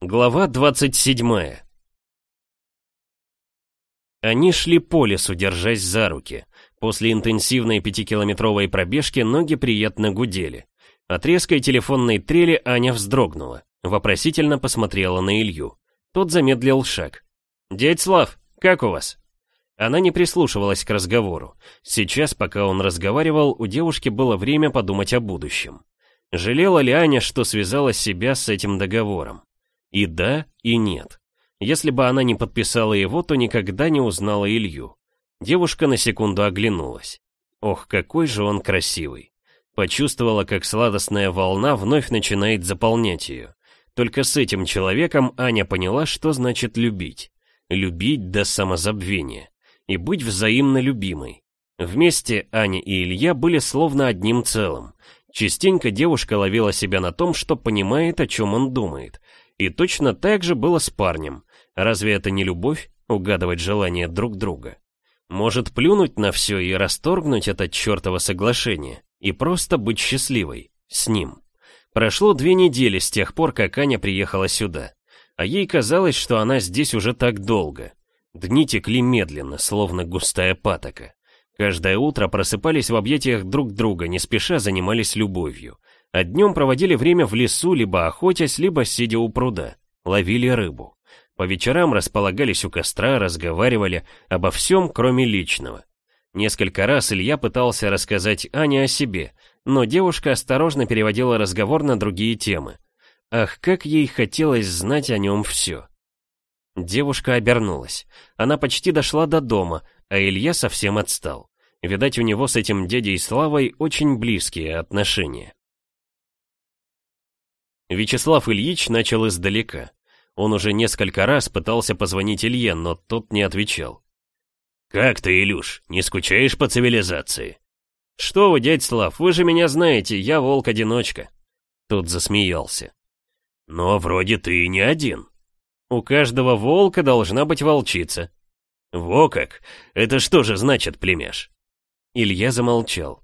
Глава 27 Они шли по лесу, держась за руки. После интенсивной пятикилометровой пробежки ноги приятно гудели. От телефонной трели Аня вздрогнула, вопросительно посмотрела на Илью. Тот замедлил шаг. «Дядь Слав, как у вас?» Она не прислушивалась к разговору. Сейчас, пока он разговаривал, у девушки было время подумать о будущем. Жалела ли Аня, что связала себя с этим договором? И да, и нет. Если бы она не подписала его, то никогда не узнала Илью. Девушка на секунду оглянулась. Ох, какой же он красивый. Почувствовала, как сладостная волна вновь начинает заполнять ее. Только с этим человеком Аня поняла, что значит любить. Любить до самозабвения. И быть взаимно любимой. Вместе Аня и Илья были словно одним целым. Частенько девушка ловила себя на том, что понимает, о чем он думает. И точно так же было с парнем. Разве это не любовь, угадывать желания друг друга? Может плюнуть на все и расторгнуть это чертово соглашение, и просто быть счастливой, с ним. Прошло две недели с тех пор, как Аня приехала сюда, а ей казалось, что она здесь уже так долго. Дни текли медленно, словно густая патока. Каждое утро просыпались в объятиях друг друга, не спеша занимались любовью. А днем проводили время в лесу, либо охотясь, либо сидя у пруда, ловили рыбу. По вечерам располагались у костра, разговаривали обо всем, кроме личного. Несколько раз Илья пытался рассказать Ане о себе, но девушка осторожно переводила разговор на другие темы. Ах, как ей хотелось знать о нем все. Девушка обернулась. Она почти дошла до дома, а Илья совсем отстал. Видать, у него с этим дядей Славой очень близкие отношения. Вячеслав Ильич начал издалека. Он уже несколько раз пытался позвонить Илье, но тот не отвечал. «Как ты, Илюш, не скучаешь по цивилизации?» «Что вы, дядь Слав, вы же меня знаете, я волк-одиночка». Тот засмеялся. «Но вроде ты не один». «У каждого волка должна быть волчица». «Во как! Это что же значит, племяш?» Илья замолчал.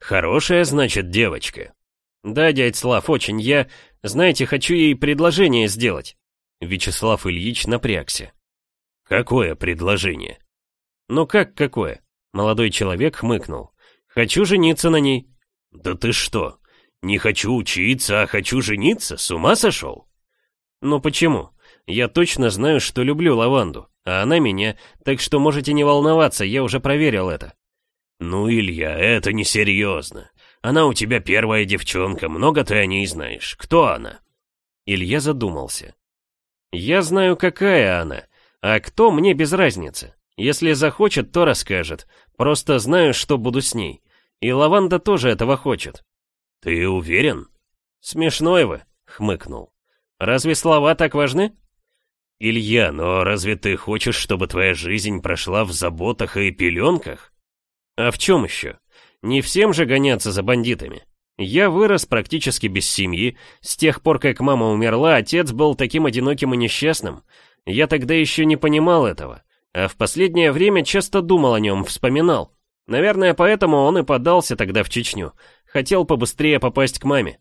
«Хорошая, значит, девочка». «Да, дядь Слав, очень. Я, знаете, хочу ей предложение сделать». Вячеслав Ильич напрягся. «Какое предложение?» «Ну как какое?» Молодой человек хмыкнул. «Хочу жениться на ней». «Да ты что? Не хочу учиться, а хочу жениться? С ума сошел?» «Ну почему? Я точно знаю, что люблю лаванду, а она меня, так что можете не волноваться, я уже проверил это». «Ну, Илья, это несерьезно. Она у тебя первая девчонка, много ты о ней знаешь. Кто она?» Илья задумался. Я знаю, какая она, а кто мне без разницы. Если захочет, то расскажет. Просто знаю, что буду с ней. И Лаванда тоже этого хочет. Ты уверен? Смешной вы, хмыкнул. Разве слова так важны? Илья, но разве ты хочешь, чтобы твоя жизнь прошла в заботах и пеленках? А в чем еще? Не всем же гоняться за бандитами. Я вырос практически без семьи. С тех пор, как мама умерла, отец был таким одиноким и несчастным. Я тогда еще не понимал этого. А в последнее время часто думал о нем, вспоминал. Наверное, поэтому он и подался тогда в Чечню. Хотел побыстрее попасть к маме.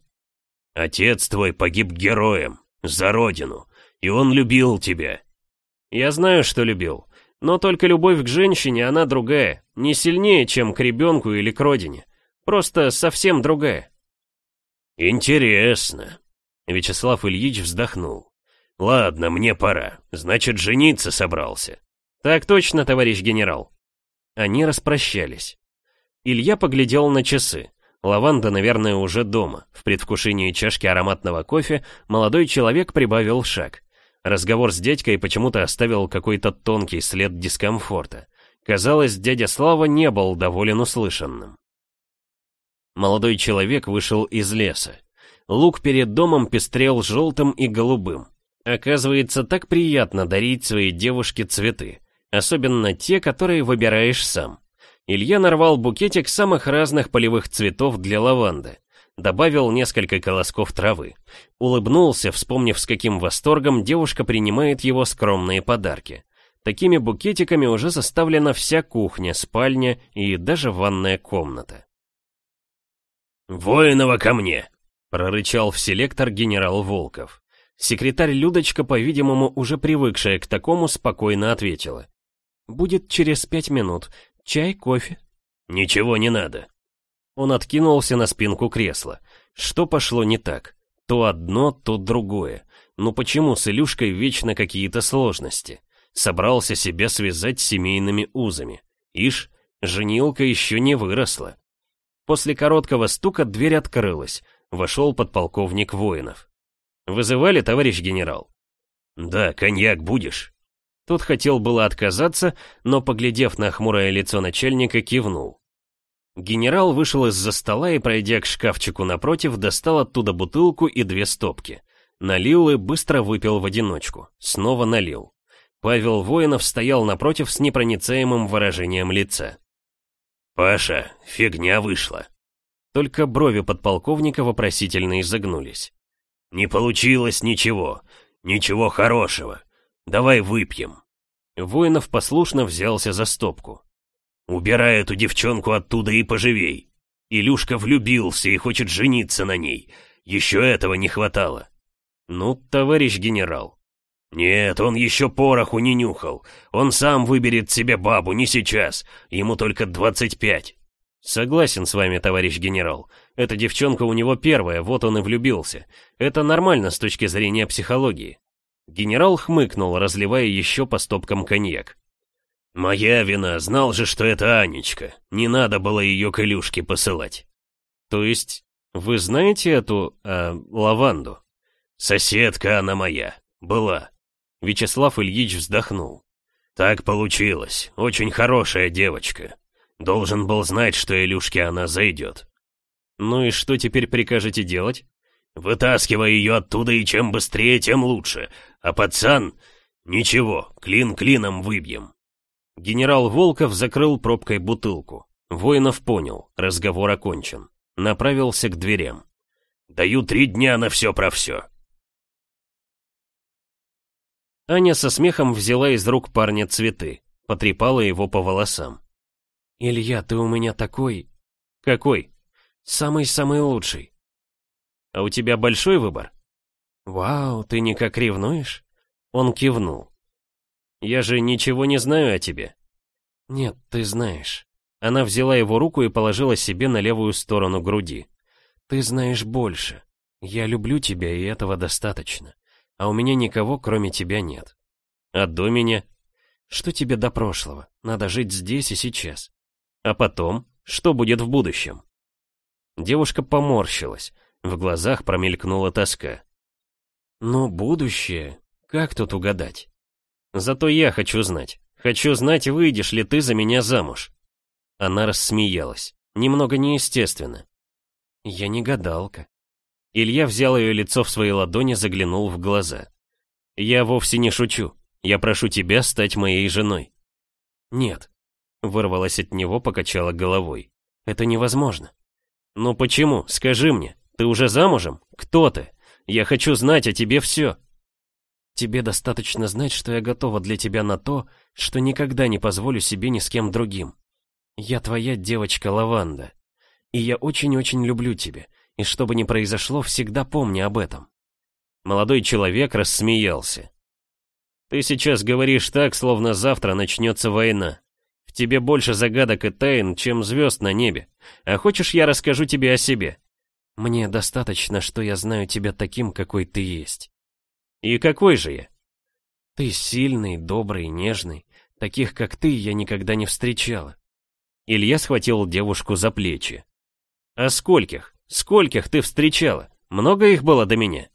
Отец твой погиб героем, за родину, и он любил тебя. Я знаю, что любил. Но только любовь к женщине, она другая, не сильнее, чем к ребенку или к родине. Просто совсем другая. Интересно. Вячеслав Ильич вздохнул. Ладно, мне пора. Значит, жениться собрался. Так точно, товарищ генерал. Они распрощались. Илья поглядел на часы. Лаванда, наверное, уже дома. В предвкушении чашки ароматного кофе молодой человек прибавил шаг. Разговор с дядькой почему-то оставил какой-то тонкий след дискомфорта. Казалось, дядя Слава не был доволен услышанным. Молодой человек вышел из леса. Лук перед домом пестрел желтым и голубым. Оказывается, так приятно дарить своей девушке цветы, особенно те, которые выбираешь сам. Илья нарвал букетик самых разных полевых цветов для лаванды. Добавил несколько колосков травы. Улыбнулся, вспомнив, с каким восторгом девушка принимает его скромные подарки. Такими букетиками уже заставлена вся кухня, спальня и даже ванная комната. «Воинова ко мне!» — прорычал в селектор генерал Волков. Секретарь Людочка, по-видимому, уже привыкшая к такому, спокойно ответила. «Будет через пять минут. Чай, кофе?» «Ничего не надо». Он откинулся на спинку кресла. Что пошло не так? То одно, то другое. Ну почему с Илюшкой вечно какие-то сложности? Собрался себя связать семейными узами. Ишь, женилка еще не выросла. После короткого стука дверь открылась. Вошел подполковник воинов. «Вызывали, товарищ генерал?» «Да, коньяк будешь?» Тот хотел было отказаться, но, поглядев на хмурое лицо начальника, кивнул. Генерал вышел из-за стола и, пройдя к шкафчику напротив, достал оттуда бутылку и две стопки. Налил и быстро выпил в одиночку. Снова налил. Павел Воинов стоял напротив с непроницаемым выражением лица. «Паша, фигня вышла». Только брови подполковника вопросительно изогнулись. «Не получилось ничего, ничего хорошего. Давай выпьем». Воинов послушно взялся за стопку. «Убирай эту девчонку оттуда и поживей. Илюшка влюбился и хочет жениться на ней. Еще этого не хватало». «Ну, товарищ генерал». «Нет, он еще пороху не нюхал. Он сам выберет себе бабу, не сейчас. Ему только двадцать пять». «Согласен с вами, товарищ генерал. Эта девчонка у него первая, вот он и влюбился. Это нормально с точки зрения психологии». Генерал хмыкнул, разливая еще по стопкам коньяк. «Моя вина, знал же, что это Анечка. Не надо было ее к Илюшке посылать». «То есть, вы знаете эту, э, лаванду?» «Соседка она моя. Была». Вячеслав Ильич вздохнул. «Так получилось. Очень хорошая девочка. Должен был знать, что Илюшке она зайдет. Ну и что теперь прикажете делать? Вытаскивай ее оттуда, и чем быстрее, тем лучше. А пацан... Ничего, клин клином выбьем. Генерал Волков закрыл пробкой бутылку. Воинов понял, разговор окончен. Направился к дверям. «Даю три дня на все про все». Аня со смехом взяла из рук парня цветы, потрепала его по волосам. «Илья, ты у меня такой...» «Какой?» «Самый-самый лучший». «А у тебя большой выбор?» «Вау, ты никак ревнуешь?» Он кивнул. «Я же ничего не знаю о тебе». «Нет, ты знаешь». Она взяла его руку и положила себе на левую сторону груди. «Ты знаешь больше. Я люблю тебя, и этого достаточно. А у меня никого, кроме тебя, нет. А до меня? Что тебе до прошлого? Надо жить здесь и сейчас. А потом, что будет в будущем? Девушка поморщилась, в глазах промелькнула тоска. Но будущее, как тут угадать? Зато я хочу знать. Хочу знать, выйдешь ли ты за меня замуж. Она рассмеялась, немного неестественно. Я не гадалка. Илья взял ее лицо в свои ладони, заглянул в глаза. Я вовсе не шучу. Я прошу тебя стать моей женой. Нет, Вырвалась от него, покачала головой. Это невозможно. Ну почему? Скажи мне. Ты уже замужем? Кто ты? Я хочу знать о тебе все. Тебе достаточно знать, что я готова для тебя на то, что никогда не позволю себе ни с кем другим. Я твоя девочка Лаванда. И я очень-очень люблю тебя. И что бы ни произошло, всегда помни об этом. Молодой человек рассмеялся. Ты сейчас говоришь так, словно завтра начнется война тебе больше загадок и тайн, чем звезд на небе. А хочешь, я расскажу тебе о себе? Мне достаточно, что я знаю тебя таким, какой ты есть. И какой же я? Ты сильный, добрый, нежный. Таких, как ты, я никогда не встречала. Илья схватил девушку за плечи. А скольких? Скольких ты встречала? Много их было до меня?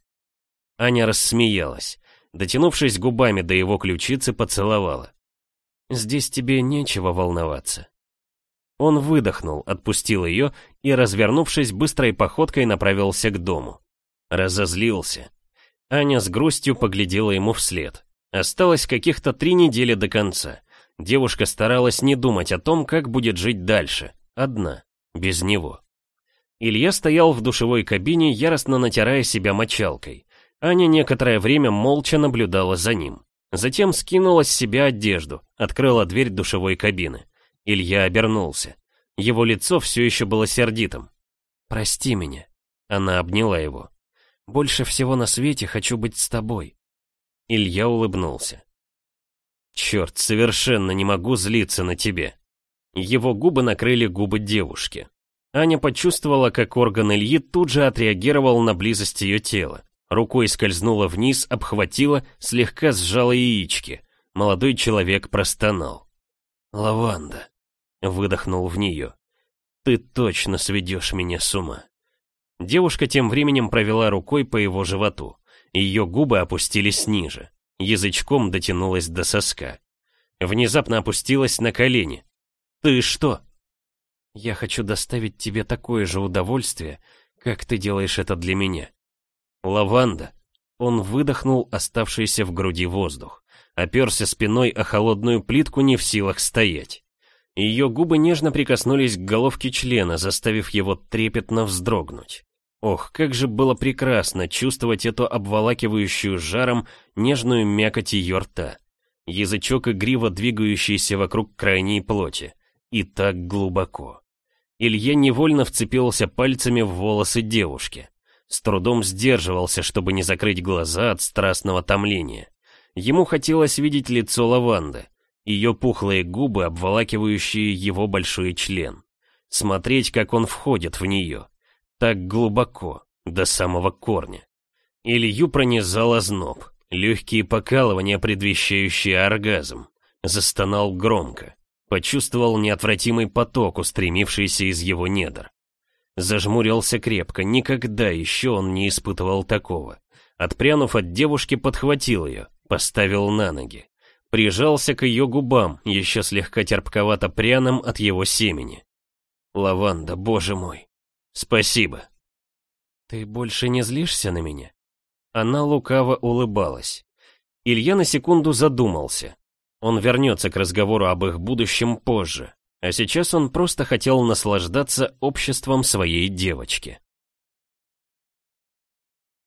Аня рассмеялась. Дотянувшись губами до его ключицы, поцеловала. Здесь тебе нечего волноваться. Он выдохнул, отпустил ее и, развернувшись, быстрой походкой направился к дому. Разозлился. Аня с грустью поглядела ему вслед. Осталось каких-то три недели до конца. Девушка старалась не думать о том, как будет жить дальше. Одна, без него. Илья стоял в душевой кабине, яростно натирая себя мочалкой. Аня некоторое время молча наблюдала за ним. Затем скинула с себя одежду, открыла дверь душевой кабины. Илья обернулся. Его лицо все еще было сердитым. «Прости меня». Она обняла его. Больше всего на свете хочу быть с тобой. Илья улыбнулся. Черт, совершенно не могу злиться на тебе. Его губы накрыли губы девушки. Аня почувствовала, как орган Ильи тут же отреагировал на близость ее тела. Рукой скользнула вниз, обхватила, слегка сжала яички. Молодой человек простонал. «Лаванда», — выдохнул в нее. «Ты точно сведешь меня с ума». Девушка тем временем провела рукой по его животу. Ее губы опустились ниже. Язычком дотянулась до соска. Внезапно опустилась на колени. «Ты что?» «Я хочу доставить тебе такое же удовольствие, как ты делаешь это для меня». «Лаванда». Он выдохнул оставшийся в груди воздух. Оперся спиной о холодную плитку, не в силах стоять. Ее губы нежно прикоснулись к головке члена, заставив его трепетно вздрогнуть. Ох, как же было прекрасно чувствовать эту обволакивающую жаром нежную мякоть ее рта. Язычок игриво двигающийся вокруг крайней плоти. И так глубоко. Илья невольно вцепился пальцами в волосы девушки. С трудом сдерживался, чтобы не закрыть глаза от страстного томления. Ему хотелось видеть лицо лаванды, ее пухлые губы, обволакивающие его большой член. Смотреть, как он входит в нее так глубоко, до самого корня. Илью пронизал озноб, легкие покалывания, предвещающие оргазм. Застонал громко, почувствовал неотвратимый поток, устремившийся из его недр. Зажмурился крепко, никогда еще он не испытывал такого. Отпрянув от девушки, подхватил ее, поставил на ноги. Прижался к ее губам, еще слегка терпковато пряным от его семени. Лаванда, боже мой, «Спасибо». «Ты больше не злишься на меня?» Она лукаво улыбалась. Илья на секунду задумался. Он вернется к разговору об их будущем позже, а сейчас он просто хотел наслаждаться обществом своей девочки.